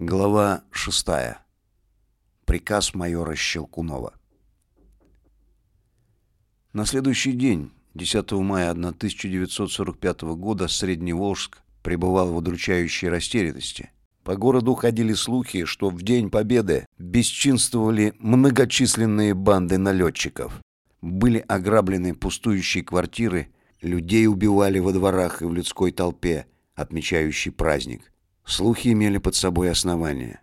Глава 6. Приказ майора Щелкунова. На следующий день, 10 мая 1945 года, Средневолжск пребывал в удручающей растерянности. По городу ходили слухи, что в День Победы бесчинствовали многочисленные банды налетчиков. Были ограблены пустующие квартиры, людей убивали во дворах и в людской толпе, отмечающей праздник – Слухи имели под собой основания.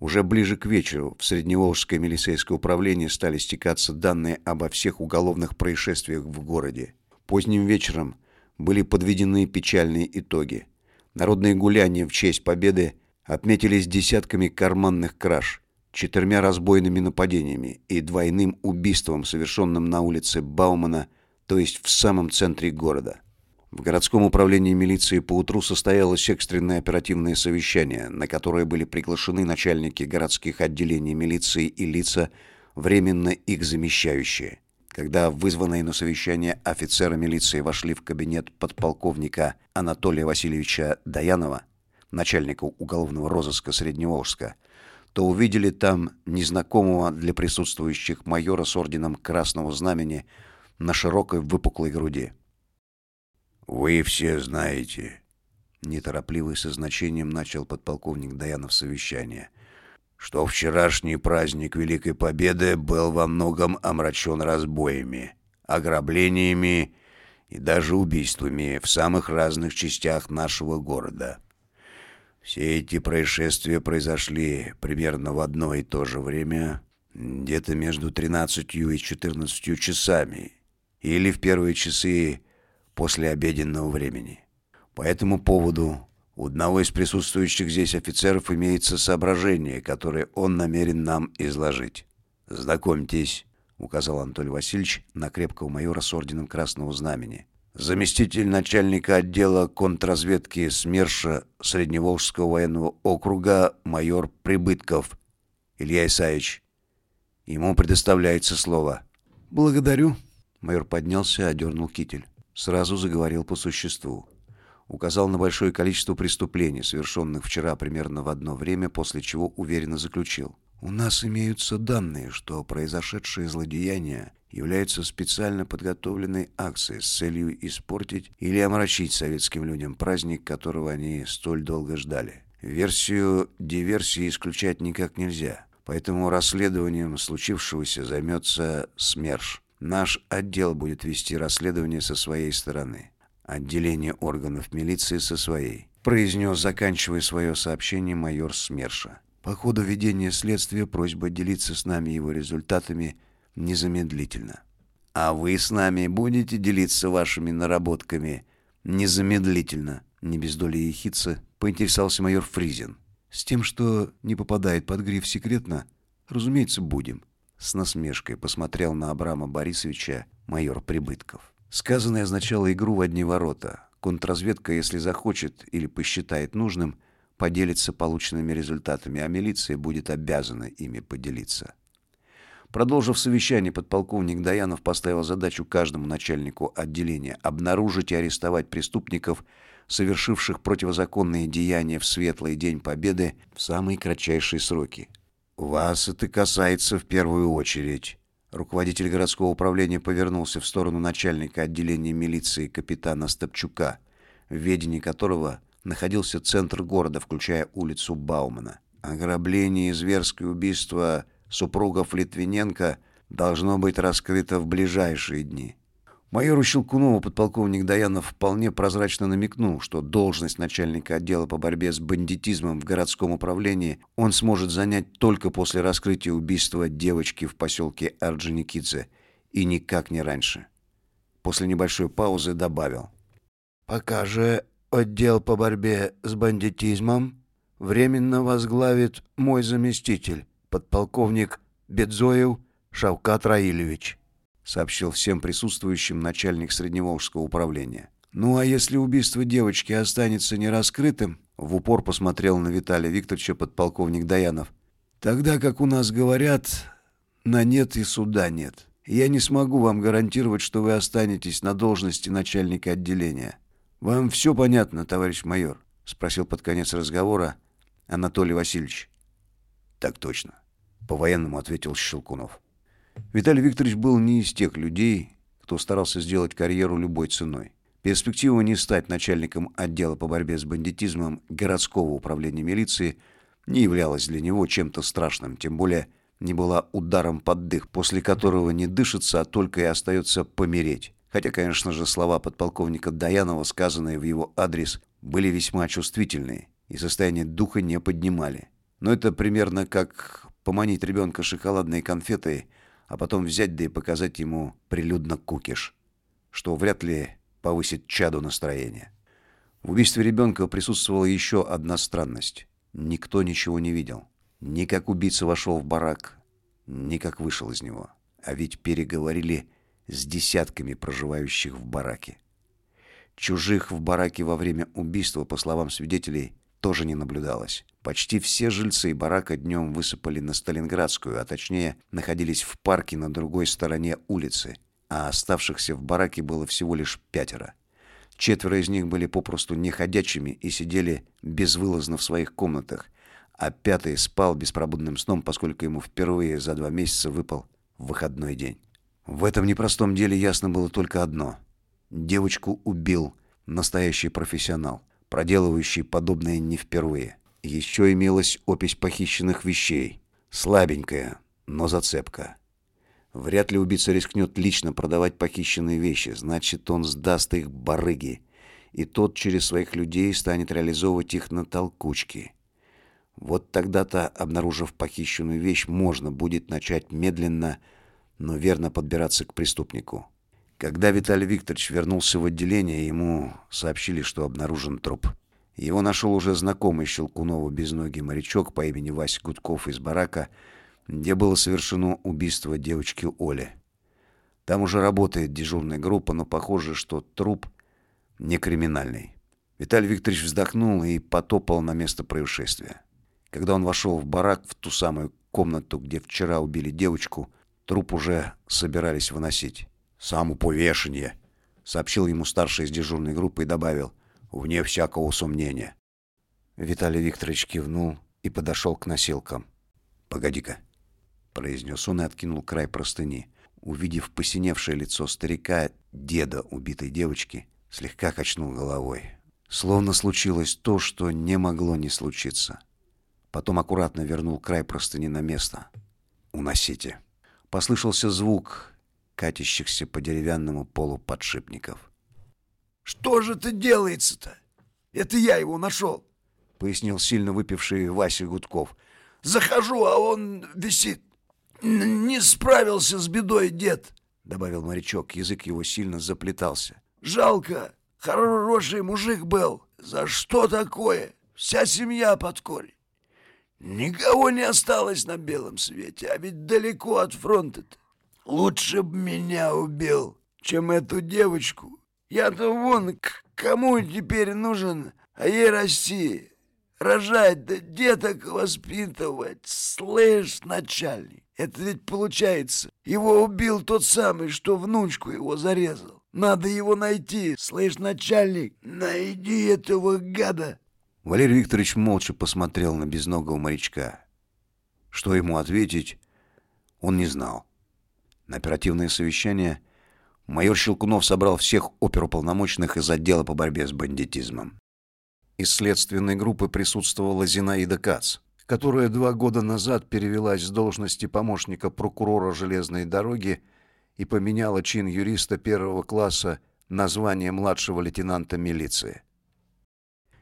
Уже ближе к вечеру в Средневолжское милицейское управление стали стекаться данные обо всех уголовных происшествиях в городе. Поздним вечером были подведены печальные итоги. Народные гуляния в честь победы отметились десятками карманных краж, четырьмя разбойными нападениями и двойным убийством, совершенным на улице Баумана, то есть в самом центре города. В городском управлении милиции поутру состоялось экстренное оперативное совещание, на которое были приглашены начальники городских отделений милиции и лица, временно их замещающие. Когда вызванные на совещание офицеры милиции вошли в кабинет подполковника Анатолия Васильевича Даянова, начальника уголовного розыска Средневолжска, то увидели там незнакомого для присутствующих майора с орденом Красного Знамени на широкой выпуклой груди. «Вы все знаете», — неторопливо и со значением начал подполковник Даянов совещание, «что вчерашний праздник Великой Победы был во многом омрачен разбоями, ограблениями и даже убийствами в самых разных частях нашего города. Все эти происшествия произошли примерно в одно и то же время, где-то между 13 и 14 часами, или в первые часы после обеденного времени. По этому поводу у одного из присутствующих здесь офицеров имеется соображение, которое он намерен нам изложить. «Знакомьтесь», — указал Анатолий Васильевич на крепкого майора с орденом Красного Знамени. «Заместитель начальника отдела контрразведки СМЕРШа Средневолжского военного округа майор Прибытков Илья Исаевич. Ему предоставляется слово». «Благодарю». Майор поднялся и одернул китель сразу заговорил по существу. Указал на большое количество преступлений, совершенных вчера примерно в одно время, после чего уверенно заключил. У нас имеются данные, что произошедшее злодеяние является специально подготовленной акцией с целью испортить или омрачить советским людям праздник, которого они столь долго ждали. Версию диверсии исключать никак нельзя, поэтому расследованием случившегося займется СМЕРШ. Наш отдел будет вести расследование со своей стороны. Отделение органов милиции со своей. Произнес, заканчивая свое сообщение, майор СМЕРШа. По ходу ведения следствия просьба делиться с нами его результатами незамедлительно. А вы с нами будете делиться вашими наработками незамедлительно, не без доли ехидца, поинтересовался майор Фризин. С тем, что не попадает под гриф «секретно», разумеется, будем. С насмешкой посмотрел на Абрама Борисовича майор Прибытков. Сказанное означало игру в одни ворота. Контрразведка, если захочет или посчитает нужным, поделится полученными результатами, а милиция будет обязана ими поделиться. Продолжив совещание, подполковник Даянов поставил задачу каждому начальнику отделения обнаружить и арестовать преступников, совершивших противозаконные деяния в светлый день Победы в самые кратчайшие сроки. «Вас это касается в первую очередь». Руководитель городского управления повернулся в сторону начальника отделения милиции капитана Стопчука, в ведении которого находился центр города, включая улицу Баумана. Ограбление и зверское убийство супругов Литвиненко должно быть раскрыто в ближайшие дни. Майору Щелкунову подполковник Даянов вполне прозрачно намекнул, что должность начальника отдела по борьбе с бандитизмом в городском управлении он сможет занять только после раскрытия убийства девочки в поселке Орджоникидзе и никак не раньше. После небольшой паузы добавил. «Пока же отдел по борьбе с бандитизмом временно возглавит мой заместитель, подполковник Бедзоев Шавкат Раилевич» сообщил всем присутствующим начальник Средневолжского управления. «Ну а если убийство девочки останется нераскрытым?» В упор посмотрел на Виталия Викторовича подполковник Даянов. «Тогда, как у нас говорят, на нет и суда нет. Я не смогу вам гарантировать, что вы останетесь на должности начальника отделения. Вам все понятно, товарищ майор?» Спросил под конец разговора Анатолий Васильевич. Так точно. По-военному ответил Щелкунов. Виталий Викторович был не из тех людей, кто старался сделать карьеру любой ценой. Перспектива не стать начальником отдела по борьбе с бандитизмом городского управления милиции не являлась для него чем-то страшным, тем более не была ударом под дых, после которого не дышится, а только и остается помереть. Хотя, конечно же, слова подполковника Даянова, сказанные в его адрес, были весьма чувствительные и состояние духа не поднимали. Но это примерно как поманить ребенка шоколадной конфетой, а потом взять да и показать ему прилюдно кукиш, что вряд ли повысит чаду настроения. В убийстве ребенка присутствовала еще одна странность. Никто ничего не видел. Ни как убийца вошел в барак, ни как вышел из него. А ведь переговорили с десятками проживающих в бараке. Чужих в бараке во время убийства, по словам свидетелей, тоже не наблюдалось. Почти все жильцы барака днем высыпали на Сталинградскую, а точнее находились в парке на другой стороне улицы, а оставшихся в бараке было всего лишь пятеро. Четверо из них были попросту неходячими и сидели безвылазно в своих комнатах, а пятый спал беспробудным сном, поскольку ему впервые за два месяца выпал выходной день. В этом непростом деле ясно было только одно. Девочку убил настоящий профессионал, проделывающий подобное не впервые. Еще имелась опись похищенных вещей. Слабенькая, но зацепка. Вряд ли убийца рискнет лично продавать похищенные вещи, значит, он сдаст их барыге, и тот через своих людей станет реализовывать их на толкучке. Вот тогда-то, обнаружив похищенную вещь, можно будет начать медленно, но верно подбираться к преступнику. Когда Виталий Викторович вернулся в отделение, ему сообщили, что обнаружен труп. Его нашел уже знакомый Щелкунову безногий морячок по имени Вася Гудков из барака, где было совершено убийство девочки Оли. Там уже работает дежурная группа, но похоже, что труп не криминальный. Виталий Викторович вздохнул и потопал на место происшествия. Когда он вошел в барак, в ту самую комнату, где вчера убили девочку, труп уже собирались выносить. «Сам повешение», — сообщил ему старший из дежурной группы и добавил, «вне всякого сомнения». Виталий Викторович кивнул и подошел к носилкам. «Погоди-ка», — произнес он и откинул край простыни. Увидев посиневшее лицо старика, деда убитой девочки, слегка качнул головой. Словно случилось то, что не могло не случиться. Потом аккуратно вернул край простыни на место. «Уносите». Послышался звук катящихся по деревянному полу подшипников. «Что же это делается-то? Это я его нашел», — пояснил сильно выпивший Вася Гудков. «Захожу, а он висит. Не справился с бедой дед», — добавил морячок. Язык его сильно заплетался. «Жалко. Хороший мужик был. За что такое? Вся семья под корень. Никого не осталось на белом свете, а ведь далеко от фронта-то. Лучше б меня убил, чем эту девочку. Я-то вон к кому теперь нужен, а ей расти, рожать да деток воспитывать. Слышь, начальник, это ведь получается, его убил тот самый, что внучку его зарезал. Надо его найти, слышь, начальник, найди этого гада. Валерий Викторович молча посмотрел на безногого морячка. Что ему ответить, он не знал. На оперативное совещание майор Щелкунов собрал всех оперуполномоченных из отдела по борьбе с бандитизмом. Из следственной группы присутствовала Зинаида Кац, которая два года назад перевелась с должности помощника прокурора железной дороги и поменяла чин юриста первого класса на звание младшего лейтенанта милиции.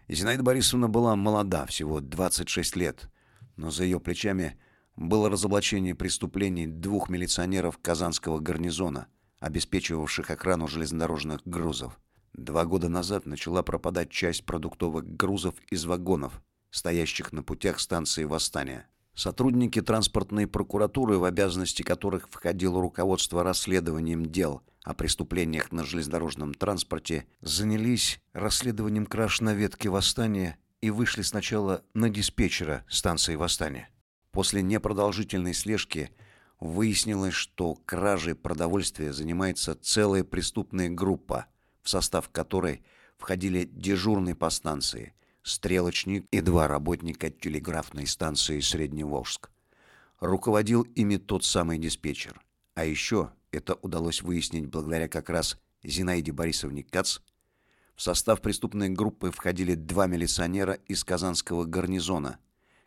Зинаида Борисовна была молода, всего 26 лет, но за ее плечами было разоблачение преступлений двух милиционеров Казанского гарнизона, обеспечивавших охрану железнодорожных грузов. Два года назад начала пропадать часть продуктовых грузов из вагонов, стоящих на путях станции Восстания. Сотрудники транспортной прокуратуры, в обязанности которых входило руководство расследованием дел о преступлениях на железнодорожном транспорте, занялись расследованием краж на ветке Восстания и вышли сначала на диспетчера станции Восстания. После непродолжительной слежки выяснилось, что кражей продовольствия занимается целая преступная группа, в состав которой входили дежурный по станции, стрелочник и два работника телеграфной станции Средневолжск. Руководил ими тот самый диспетчер. А еще это удалось выяснить благодаря как раз Зинаиде Борисовне Кац. В состав преступной группы входили два милиционера из Казанского гарнизона,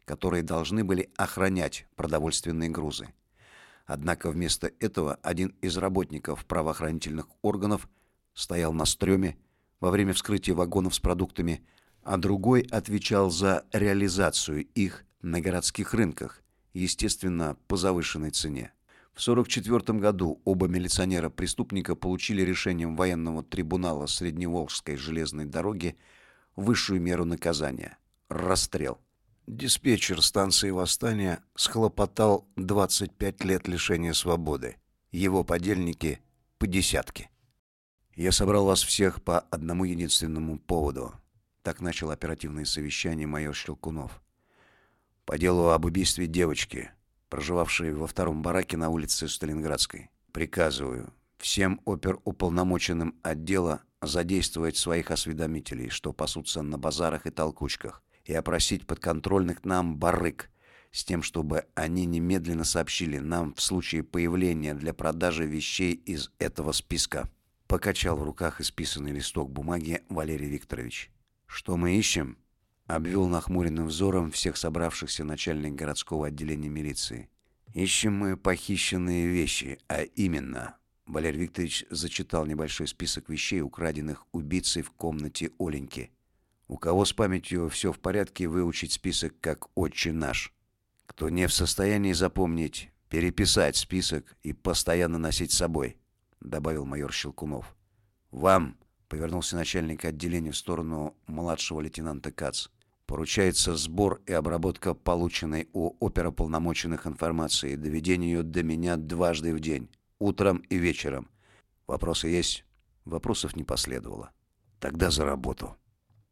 которые должны были охранять продовольственные грузы. Однако вместо этого один из работников правоохранительных органов стоял на стреме во время вскрытия вагонов с продуктами, а другой отвечал за реализацию их на городских рынках, естественно, по завышенной цене. В 1944 году оба милиционера-преступника получили решением военного трибунала Средневолжской железной дороги высшую меру наказания – расстрел. Диспетчер станции Восстания схлопотал 25 лет лишения свободы. Его подельники – по десятке. Я собрал вас всех по одному единственному поводу. Так начал оперативное совещание майор Щелкунов. По делу об убийстве девочки, проживавшей во втором бараке на улице Сталинградской. Приказываю всем оперуполномоченным отдела задействовать своих осведомителей, что пасутся на базарах и толкучках, и опросить подконтрольных нам барык, с тем, чтобы они немедленно сообщили нам в случае появления для продажи вещей из этого списка. Покачал в руках исписанный листок бумаги Валерий Викторович. Что мы ищем? Обвел нахмуренным взором всех собравшихся начальник городского отделения милиции. Ищем мы похищенные вещи, а именно... Валерий Викторович зачитал небольшой список вещей, украденных убийцей в комнате Оленьки. У кого с памятью все в порядке, выучить список как «Отче наш». Кто не в состоянии запомнить, переписать список и постоянно носить с собой, добавил майор Щелкунов. Вам, повернулся начальник отделения в сторону младшего лейтенанта Кац. Поручается сбор и обработка полученной у оперополномоченных информации доведение ее до меня дважды в день, утром и вечером. Вопросы есть? Вопросов не последовало. Тогда за работу.